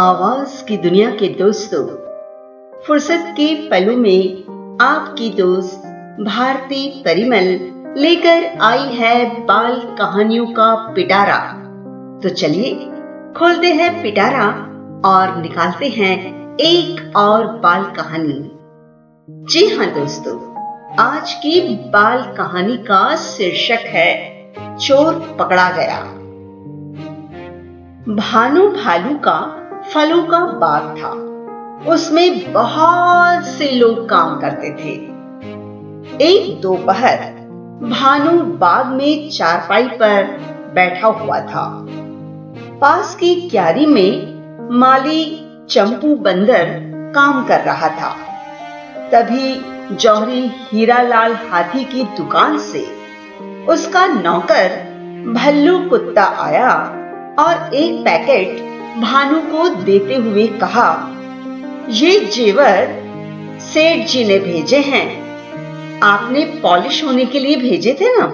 आवाज़ की दुनिया के दोस्तों, फुर्सत के पलों में आपकी दोस्त भारती परिमल लेकर आई है बाल कहानियों का पिटारा। तो चलिए, खोलते हैं पिटारा और निकालते हैं एक और बाल कहानी। जी हाँ दोस्तों, आज की बाल कहानी का शीर्षक है, चोर पकड़ा गया। भानु भालू का फलों का बाग था। उसमें बहुत से लोग काम करते थे। एक दोपहर भानु बाग में चारपाई पर बैठा हुआ था। पास की क्यारी में माली चंपू बंदर काम कर रहा था। तभी जौहरी हीरालाल हाथी की दुकान से उसका नौकर भल्लू कुत्ता आया और एक पैकेट भानु को देते हुए कहा, ये जेवर सेठ जी ने भेजे हैं। आपने पॉलिश होने के लिए भेजे थे ना?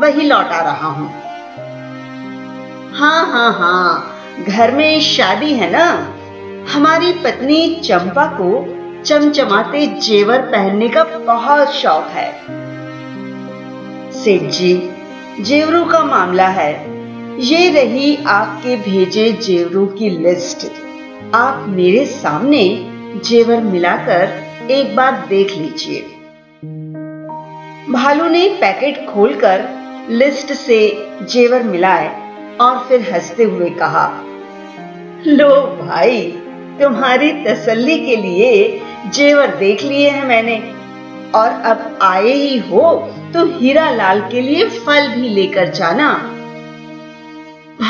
वही लौटा रहा हूँ। हाँ हाँ हाँ घर में शादी है ना? हमारी पत्नी चंपा को चमचमाते जेवर पहनने का बहुत शौक है। सेठ जी, जेवरों का मामला है। ये रही आपके भेजे जेवरों की लिस्ट। आप मेरे सामने जेवर मिलाकर एक बार देख लीजिए। भालू ने पैकेट खोलकर लिस्ट से जेवर मिलाए और फिर हँसते हुए कहा, लो भाई, तुम्हारी तसल्ली के लिए जेवर देख लिए हैं मैंने। और अब आए ही हो तो हीरा लाल के लिए फल भी लेकर जाना।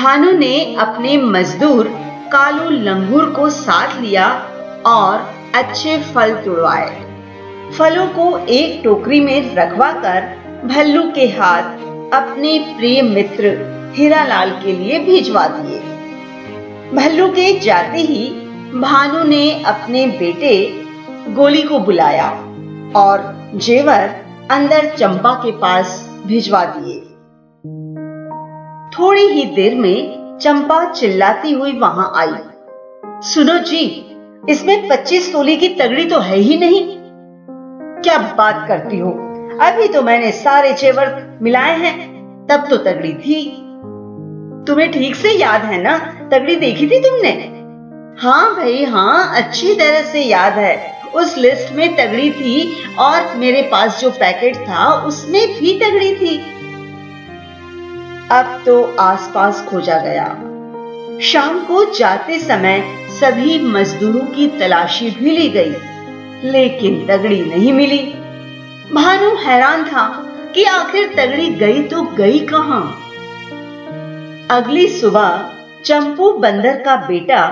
भानु ने अपने मजदूर कालू लंगूर को साथ लिया और अच्छे फल तुड़वाए। फलों को एक टोकरी में रखवा कर भल्लू के हाथ अपने प्रिय मित्र हीरालाल के लिए भिजवा दिए। भल्लू के जाते ही भानु ने अपने बेटे गोली को बुलाया और जेवर अंदर चंपा के पास भिजवा दिए। थोड़ी ही देर में चंपा चिल्लाती हुई वहाँ आई। सुनो जी, इसमें पच्चीस तोले की तगड़ी तो है ही नहीं। क्या बात करती हो? अभी तो मैंने सारे जेवर मिलाए हैं, तब तो तगड़ी थी। तुम्हें ठीक से याद है ना? तगड़ी देखी थी तुमने? हाँ भाई हाँ अच्छी तरह से याद है। उस लिस्ट में तगड़ी थी और मेरे पास जो पैकेट था, उसमें भी तगड़ी थी। अब तो आसपास खोजा गया। शाम को जाते समय सभी मजदूरों की तलाशी भी ली गई, लेकिन तगड़ी नहीं मिली। भानु हैरान था कि आखिर तगड़ी गई तो गई कहाँ? अगली सुबह चंपू बंदर का बेटा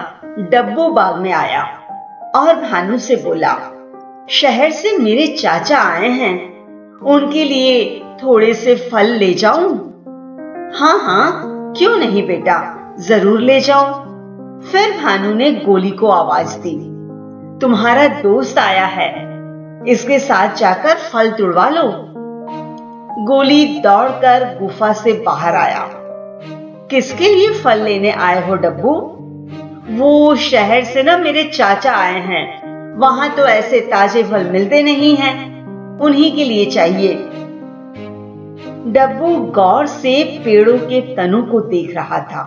डब्बो बाग में आया और भानु से बोला, शहर से मेरे चाचा आए हैं, उनके लिए थोड़े से फल ले जाऊँ? हाँ हाँ क्यों नहीं बेटा? ज़रूर ले जाओ। फिर भानु ने गोली को आवाज़ दी। तुम्हारा दोस्त आया है। इसके साथ जाकर फल तुड़वा लो। गोली दौड़कर गुफा से बाहर आया। किसके लिए फल लेने आए हो डब्बू? वो शहर से ना मेरे चाचा आए हैं। वहाँ तो ऐसे ताजे फल मिलते नहीं हैं। उन्हीं के लिए चाहिए। डब्बू गौर से पेड़ों के तनों को देख रहा था।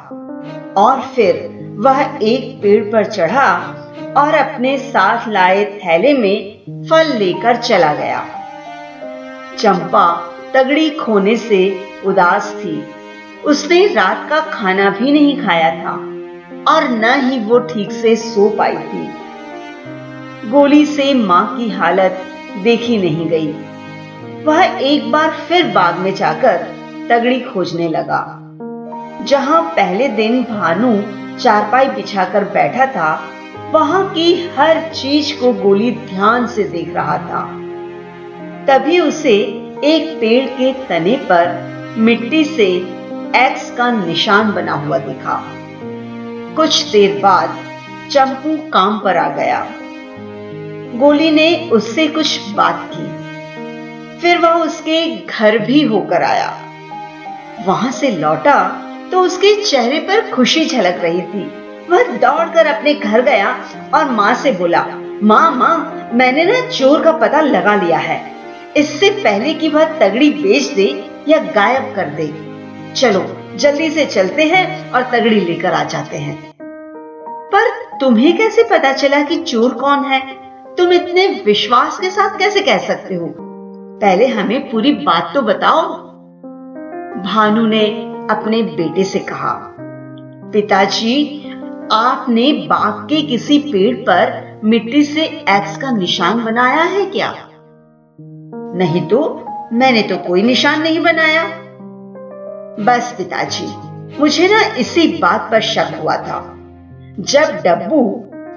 और फिर वह एक पेड़ पर चढ़ा और अपने साथ लाए थैले में फल लेकर चला गया। चंपा तगड़ी खोने से उदास थी। उसने रात का खाना भी नहीं खाया था और न ही वो ठीक से सो पाई थी। गोली से माँ की हालत देखी नहीं गई। वह एक बार फिर बाग में जाकर तगड़ी खोजने लगा। जहाँ पहले दिन भानु चारपाई बिछाकर बैठा था, वहाँ की हर चीज़ को गोली ध्यान से देख रहा था। तभी उसे एक पेड़ के तने पर मिट्टी से एक्स का निशान बना हुआ दिखा। कुछ देर बाद चंपू काम पर आ गया। गोली ने उससे कुछ बात की। फिर वह उसके घर भी होकर आया। वहाँ से लौटा तो उसके चेहरे पर खुशी झलक रही थी। वह दौड़कर अपने घर गया और माँ से बोला, माँ माँ, मैंने ना चोर का पता लगा लिया है। इससे पहले कि वह तगड़ी बेच दे या गायब कर दे। चलो, जल्दी से चलते हैं और तगड़ी लेकर आ जाते हैं। पर तुम्हें कैसे पता चला कि चोर कौन है? तुम इतने विश्वास के साथ कैसे कह सकते हो? पहले हमें पूरी बात तो बताओ। भानु ने अपने बेटे से कहा, पिताजी, आपने बाग के किसी पेड़ पर मिट्टी से एक्स का निशान बनाया है क्या? नहीं तो मैंने तो कोई निशान नहीं बनाया। बस पिताजी, मुझे ना इसी बात पर शक हुआ था। जब डब्बू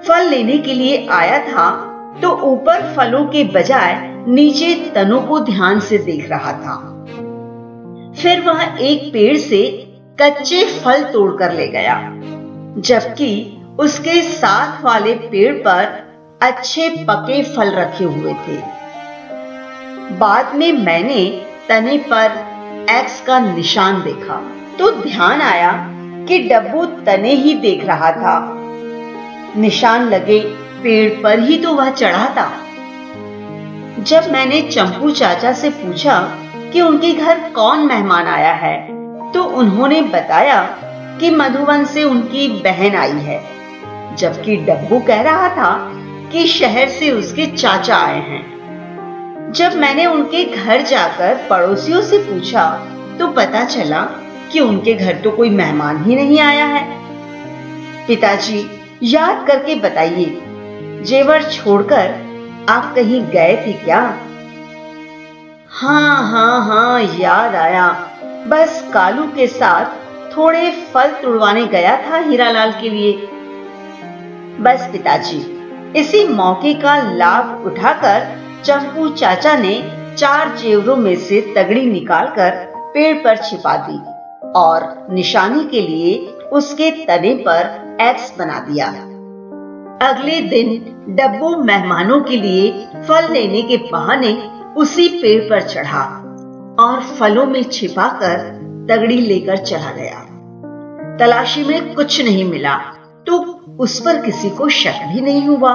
फल लेने के लिए आया था तो ऊपर फलों के बजाय नीचे तनों को ध्यान से देख रहा था। फिर वह एक पेड़ से कच्चे फल तोड़कर ले गया, जबकि उसके साथ वाले पेड़ पर अच्छे पके फल रखे हुए थे। बाद में मैंने तने पर एक्स का निशान देखा तो ध्यान आया कि डब्बू तने ही देख रहा था। निशान लगे पेड़ पर ही तो वह चढ़ा था। जब मैंने चंपू चाचा से पूछा कि उनके घर कौन मेहमान आया है तो उन्होंने बताया कि मधुबन से उनकी बहन आई है, जबकि डब्बू कह रहा था कि शहर से उसके चाचा आए हैं। जब मैंने उनके घर जाकर पड़ोसियों से पूछा तो पता चला कि उनके घर तो कोई मेहमान ही नहीं आया है। पिताजी, याद करके बताइए, जेवर छोड़कर आप कहीं गए थे क्या? हाँ हाँ हाँ याद आया। बस कालू के साथ थोड़े फल तुड़वाने गया था हीरालाल के लिए। बस पिताजी, इसी मौके का लाभ उठाकर चंपू चाचा ने चार जेवरों में से तगड़ी निकालकर पेड़ पर छिपा दी और निशानी के लिए उसके तने पर एक्स बना दिया। अगले दिन डब्बू मेहमानों के लिए फल लेने के बहाने उसी पेड़ पर चढ़ा और फलों में छिपाकर तगड़ी लेकर चला गया। तलाशी में कुछ नहीं मिला तो उस पर किसी को शक भी नहीं हुआ।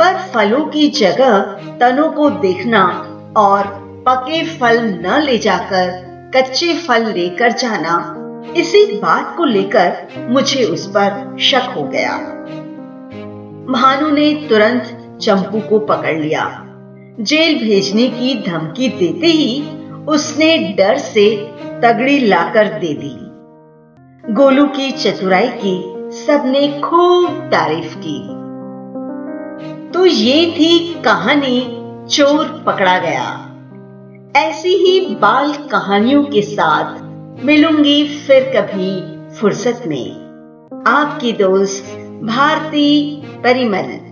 पर फलों की जगह तनों को देखना और पके फल न ले जाकर कच्चे फल लेकर जाना, इसी बात को लेकर मुझे उस पर शक हो गया। भानु ने तुरंत चंपू को पकड़ लिया। जेल भेजने की धमकी देते ही उसने डर से तगड़ी लाकर दे दी। गोलू की चतुराई की सबने खूब तारीफ़ की। तो ये थी कहानी चोर पकड़ा गया। ऐसी ही बाल कहानियों के साथ मिलूँगी फिर कभी फुर्सत में। आपकी दोस्त भारती परिमल।